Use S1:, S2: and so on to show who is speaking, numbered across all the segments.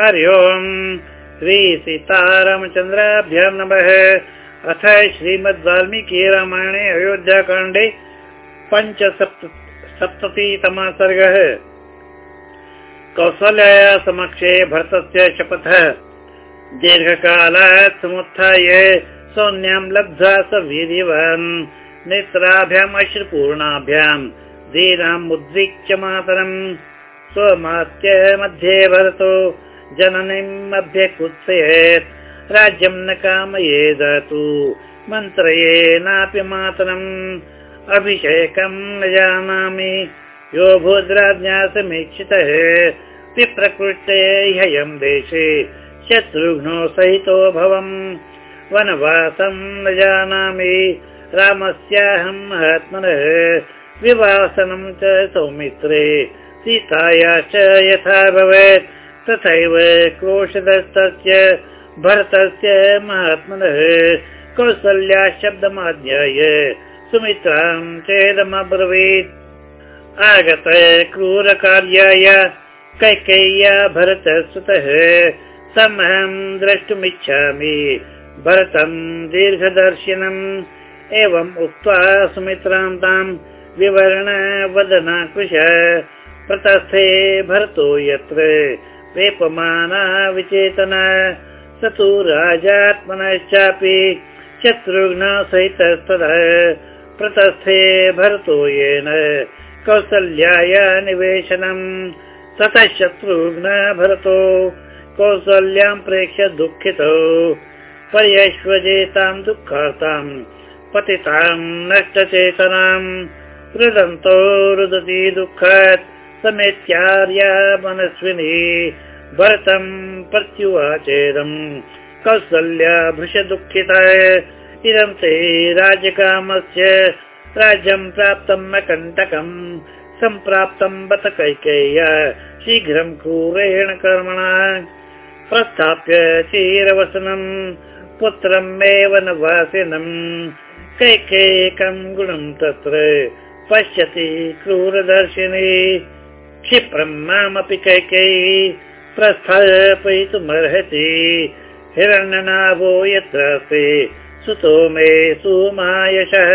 S1: हरि ओम्। श्री सीतारामचन्द्राभ्य नमः। अथ श्रीमद् वाल्मीकि रामायणे अयोध्याकाण्डे पञ्चसप्ततितमः सर्गः। कौसल्याया समक्षे भरतस्य शपथः। दीर्घकालात् समुत्थाय सौन्यां लब्ध्वा स वीर्यवान् नेत्राभ्याम् अश्रुपूर्णाभ्याम् दीनाम् उद्विच्य मातरम्। स्वमात्य मध्ये भरतो जननीम् अभ्यकुत्सयेत् राज्यं न कामये दातु मन्त्रयेनापि मातरम्। अभिषेकं न जानामि। यो भूद्राज्ञा समीक्षितः। विप्रकृष्टे ह्ययम् देशे शत्रुघ्नो सहितो भवम्। वनवासं न जानामि। रामस्याहम् महात्मनः। विवासनं च सौमित्रे। सीतायाश्च यथा भवेत् तथैव क्रोशदस्तस्य भरतस्य महात्मनः कौसल्या शब्दमाध्याय सुमित्रां चेदमब्रवीत्। आगत क्रूरकार्याय कैकेय्या भरतसुतः समहं द्रष्टुमिच्छामि। भरतं दीर्घदर्शिनम् एवम् उक्त्वा सुमित्रां ताम् विवरण वदना कुश प्रतस्थे भरतो यत्र विचेतना। स तु राजात्मनश्चापि शत्रुघ्न सहितस्तदा प्रतस्थे भरतो येन कौसल्याय निवेशनम्। ततः शत्रुघ्न भरतो कौसल्यां प्रेक्ष्य दुःखितो। पर्यश्वजेतां दुःखार्ताम् पतितां नष्टचेतनाम् रुदन्तो रुदति दुःखात् समेत्यार्या मनस्विनी भरतं प्रत्युवाचेदम् कौसल्या भृशदुःखिता। इदं ते राजकामस्य राज्यं प्राप्तम् अकण्टकम् सम्प्राप्तं बत कैकेय्य शीघ्रं क्रूरेण कर्मणा। प्रस्थाप्य चीरवसनम् पुत्रमेव न वासिनम् कैकेकं गुणं तत्र पश्यति क्रूरदर्शिनी क्षिप्रं मामपि कैकेयी प्रस्थापयितुमर्हति हिरण्यनाभो यत्रास्ति सुतो मे सुमायशः।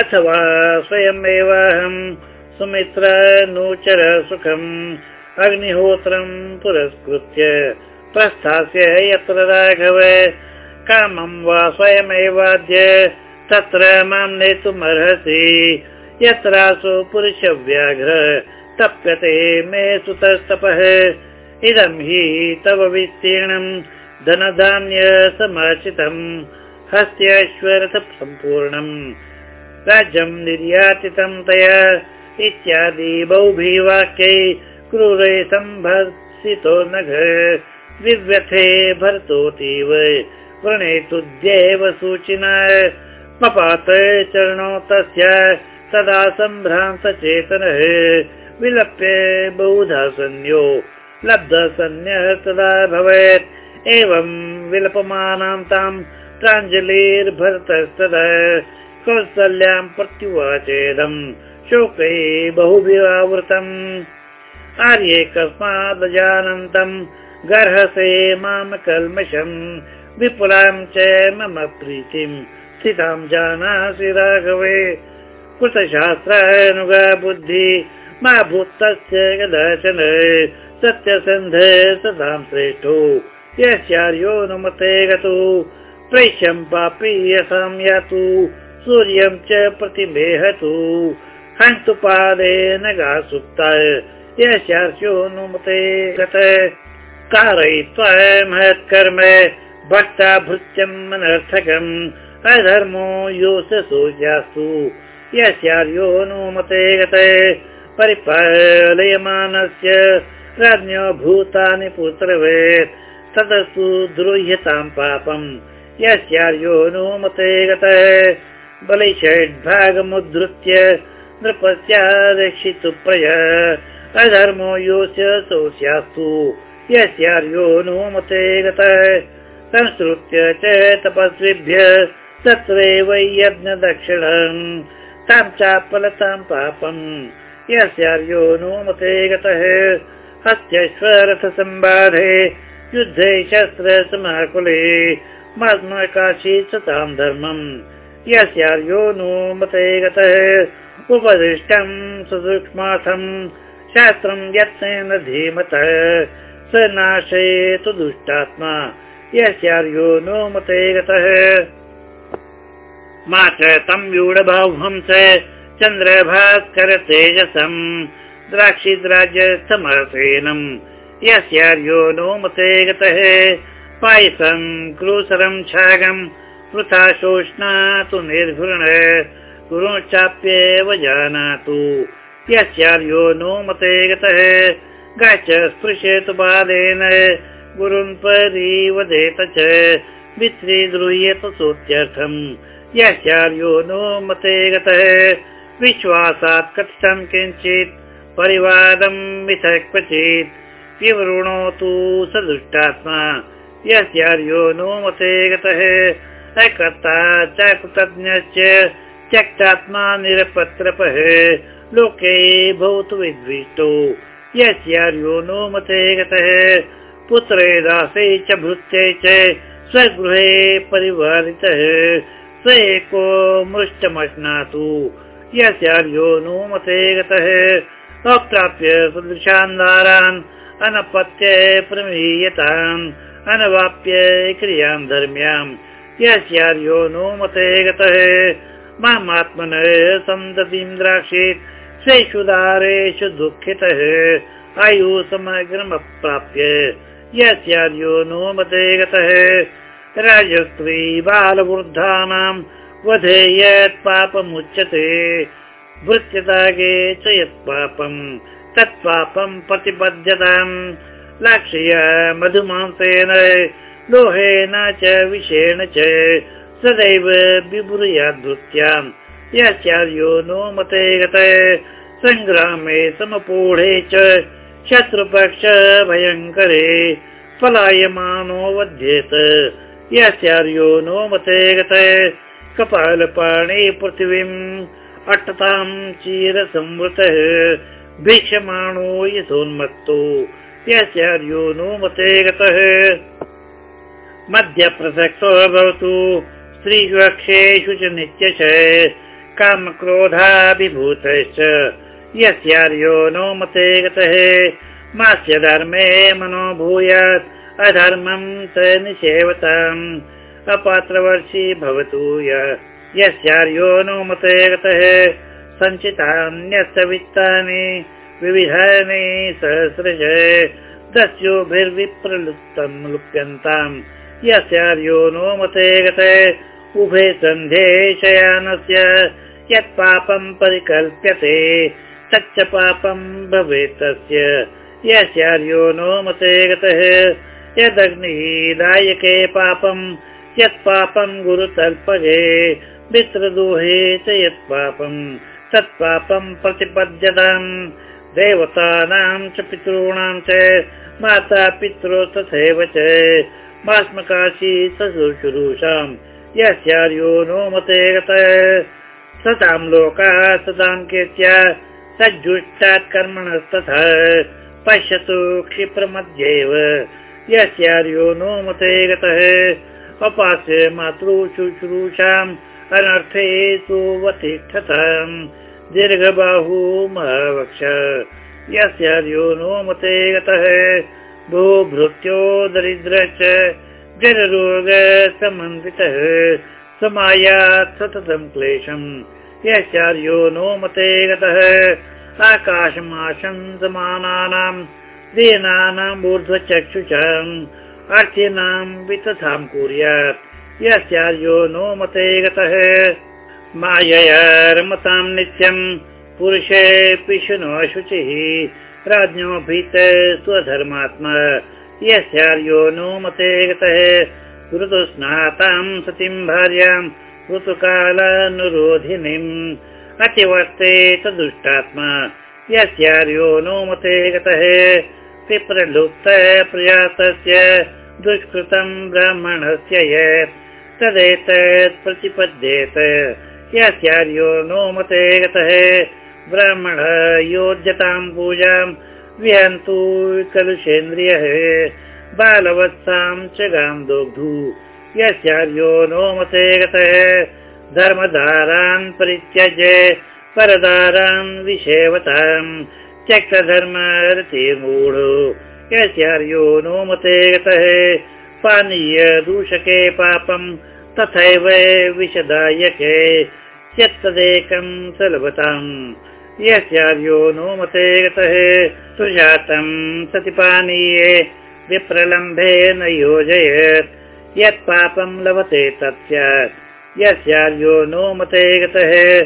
S1: अथवा स्वयमेवाहं सुमित्र नूचर सुखम् अग्निहोत्रं पुरस्कृत्य प्रस्थास्य यत्र राघव। कामं वा स्वयमेवाद्य तत्र मां नेतुमर्हसि यत्रासु पुरुषव्याघ्र तप्यते मे सुतस्तपः। इदं हि तव विस्तीर्णं धनधान्य समाचितम् हस्त्यश्वरथ सम्पूर्णम् राज्यं निर्यातितं तया। इत्यादि बहुभिः वाक्यै क्रूरे सम्भर्सितो नघ। विव्यथे भर्तोतीव प्रणेतुद्यैव सूचिना। पपात चरणो तस्य। तदा सम्भ्रान्तचेतनः विलप्य बहुधा सन्यो लब्धसन्यः तदा भवेत् एवं विलपमानां तां प्राञ्जलिर्भरतस्तदा कौसल्यां प्रत्युवाचेदम् शोकै बहुभिरावृतम्। आर्ये कस्मादजानन्तम् गर्हसे माम कल्मषम् विपुलां च मम प्रीतिम् स्थितां जानासि राघवे। कृतशास्त्रानुगा बुद्धि मा भूतस्य कदाचन सत्यसन्ध सदां श्रेष्ठो। यस्यार्यो नुमते गतो प्रेष्यं पापी यसां यातु सूर्यं च प्रतिमेहतु हन्तु पादेन गा सुप्ता यस्यार्यो नुमते गत कारयित्वा महत्कर्म भक्ता भृत्यम् अनर्थकम् अधर्मो योऽसु यास्तु यस्यार्यो नुमते गते परिपालयमानस्य राज्ञो भूतानि पुत्रवेत् तदस्तु द्रुह्यतां पापम् यस्यार्यो नुमते गतः। बलिषड्भागमुद्धृत्य नृपस्यारक्षितु प्रय। अधर्मो सोऽस्यास्तु। यस्यार्यो नुमते गतः। संसृत्य च तपस्विभ्य तत्रैव यज्ञदक्षिणम् तां चापलतां पापम् यस्यार्यो नुमते गतः। हस्त्यश्वरथसम्बाधे युद्धे शस्त्रसमाकुले महात्मकाशी सतां धर्मम्। यस्यार्यो नो मते गतः। उपदिष्टम् सुसूक्ष्मार्थम् शास्त्रम् यत्नेन धीमतः। स नाशयेतु दुष्टात्मा। यस्यार्यो नो मते गतः। मा च तं व्यूढबाह्वं च चन्द्रभास्कर तेजसम् द्राक्षिद्राज्यसमसेनम् यस्यार्यो नो मते गतः। पायसम् क्रूसरम् छागम् वृथा शोष्णातु निर्घृण। गुरु चाप्येव जानातु। यस्यार्यो नो मते गतः। गाच स्पृशेतु बालेन। गुरुन् परिवदेत च। वित्रीद्रूयेत सोत्यर्थम्। यस्यार्यो नो मते गतः विश्वासात् कथितम् किञ्चित् परिवादम् मिथ क्वचित् विवृणोतु स दुष्टात्मा यस्यार्यो नो मते गतः। अकर्ता च कृतज्ञश्च त्यक्तात्मा निरपत्रपः। लोके भवतु विद्विष्टो यस्यार्यो नो मते गतः। पुत्रे दासे च भृत्यै च स्वगृहे परिवारितः। स एको मृष्टमश्नातु यस्यार्यो नो मते गतः अप्राप्य सदृशान्दारान् अनपत्य प्रमीयताम् अनवाप्य क्रियाम् धर्म्याम् यस्यार्यो नो मते गतः मामात्मन सन्ततिम् द्राक्षेत् शेषुदारेषु दुःखितः आयु समग्रमप्राप्य यस्यार्यो नो मते गतः राजस्त्री बालवृद्धानाम् वधे यत् पापमुच्यते वृत्यतागे च यत् पापम् तत् पापम् प्रतिपद्यताम्। लाक्षय मधुमांसेन लोहेन च विषेण च सदैव विभूयाद्भृत्याम् यस्यार्यो नो मते गत सङ्ग्रामे समपूढे च शत्रुपक्ष भयङ्करे पलायमानो वध्येत यस्यार्यो नो मते गत कपालपाणि पृथिवीम् अट्टताम् चीरसंवृतः भीक्षमाणो यथोन्मत्तो यस्यार्यो नो मते गतः। मध्यप्रसक्तो भवतु स्त्रीष्वेषु च नित्यश कामक्रोधाभिभूतश्च यस्यार्यो नो मते गतः। मास्य धर्मे मनो भूयात् अधर्मम् स निषेवताम् अपात्रवर्षी भवतु यस्यार्यो नो मते गतः सञ्चितान्यस्य वित्तानि विविधानि सहस्रज दस्योभिर्विप्रलुप्तम् लुप्यन्ताम्। यस्यार्यो नो मते गते उभे सन्धे शयानस्य यत् पापम् परिकल्प्यते तच्च पापम् भवेत् तस्य यस्यार्यो नो मते गतः यदग्निः दायके पापम् यत् पापम् गुरुतल्पगे मित्रदोहे च यत् पापम् तत् पापम् प्रतिपद्यताम्। देवतानां च पितॄणां च माता पित्रो तथैव च। मास्मकाशी सशुश्रूषाम् यस्यार्यो नो मते गत। सतां लोकाः सतां कीर्त्या सज्जुष्टात् कर्मणस्तथा। पश्यतु क्षिप्रमध्येव यस्यार्यो नो मते गतः अपास्य मातृशुश्रूषाम् अनर्थे सुवतिष्ठताम् दीर्घबाहू महावक्ष। यस्यार्यो नो मते गतः। भूभृत्यो दरिद्र च जररोग समन्वितः। समायात् सततं क्लेशम्। यस्यार्यो नो मते गतः। आकाशमाशं समानानाम् दीनानाम् ऊर्ध्वचक्षुषम् अर्थीनां वितथां कुर्यात्। यस्यार्यो नो मते गतः। मायया रमतां नित्यम् पुरुषे शुनो शुचिः। राज्ञो भीत स्वधर्मात्मा। यस्यार्यो नो मते गतः। ऋतुस्नातां सतीं भार्याम् ऋतुकालानुरोधिनीम् अतिवर्तेत दुष्टात्मा यस्यार्यो नो मते गतः। विप्रलुप्त प्रयासस्य दुष्कृतं ब्राह्मणस्य यत् तदेतत् प्रतिपद्येत। यस्यार्यो नो मते गतः ब्राह्मण योज्यताम् पूजाम् विहन्तु कलुषेन्द्रियः बालवत्सां च गां दोग्धु। यस्यार्यो नो मते गतः धर्मधारान् परित्यज्य परदारान् विषेवताम् त्यक्तधर्मतीर्मूढो यस्यार्यो नो मते गतः? पानीय दूषके पापम् तथैव विषदायके। यत्तदेकम् सुलभताम् यस्यार्यो नो मते गतः? सुजातम् सति पानीये विप्रलम्भे न योजयत्। यत् पापम् लभते तत् यस्यार्यो नो मते गतः?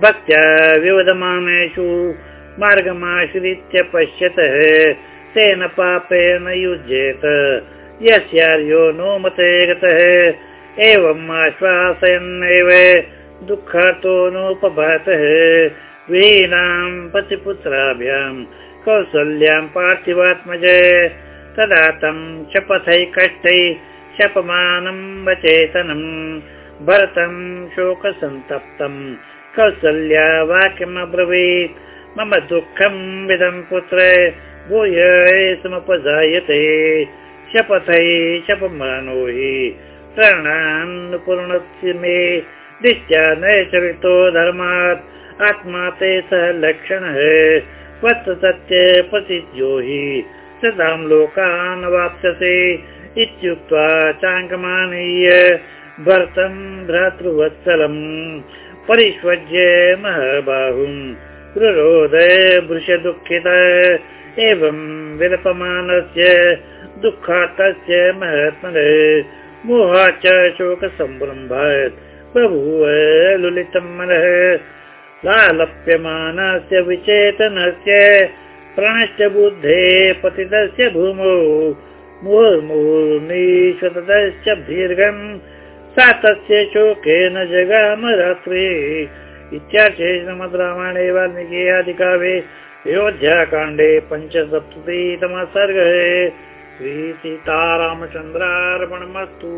S1: भक्त्या विवदमानेषु मार्गमाश्रित्य पश्यतः तेन पापेन युज्येत। यस्यार्यो नो मते गतः। एवम् आश्वासयन्नेव दुःखातो नोपभातः। वीणाम् पतिपुत्राभ्याम् कौसल्यां पार्थिवात्मज। तदा तं शपथै कष्टै शपमानं वचेतनम् भरतं शोकसन्तप्तम् कौसल्या वाक्यमब्रवीत्। मम दुःखं विदं पुत्र भूय समुपजायते शपथै शपमानो हि प्राणान् मे दिश्या न चरितो धर्मात् आत्मा ते सः लक्षणः। वत् सत्य पतिज्यो हि सदां लोकान् वाप्स्यसे। इत्युक्त्वा चाङ्गमानीय भर्तम् भ्रातृवत्सलम् परिष्वज्य महबाहुम् रुरोदय भृशदुःखित एवं विलपमानस्य दुःखातस्य महत्मन। मोहा च शोकसम्भ्रम्भात् बभूव लुलितं मनः। लालप्यमानस्य विचेतनस्य प्रणश्च बुद्धे पतितस्य भूमौ। मुहुर्मुहुर्निश्वतश्च दीर्घम् सा तस्य शोकेन जगाम रात्रि इत्यार्थे श्रीमद् रामायणे वाल्मीकि आदिकाव्ये अयोध्याकाण्डे पञ्चसप्ततितमः सर्गः। श्रीसीतारामचन्द्रार्पणमस्तु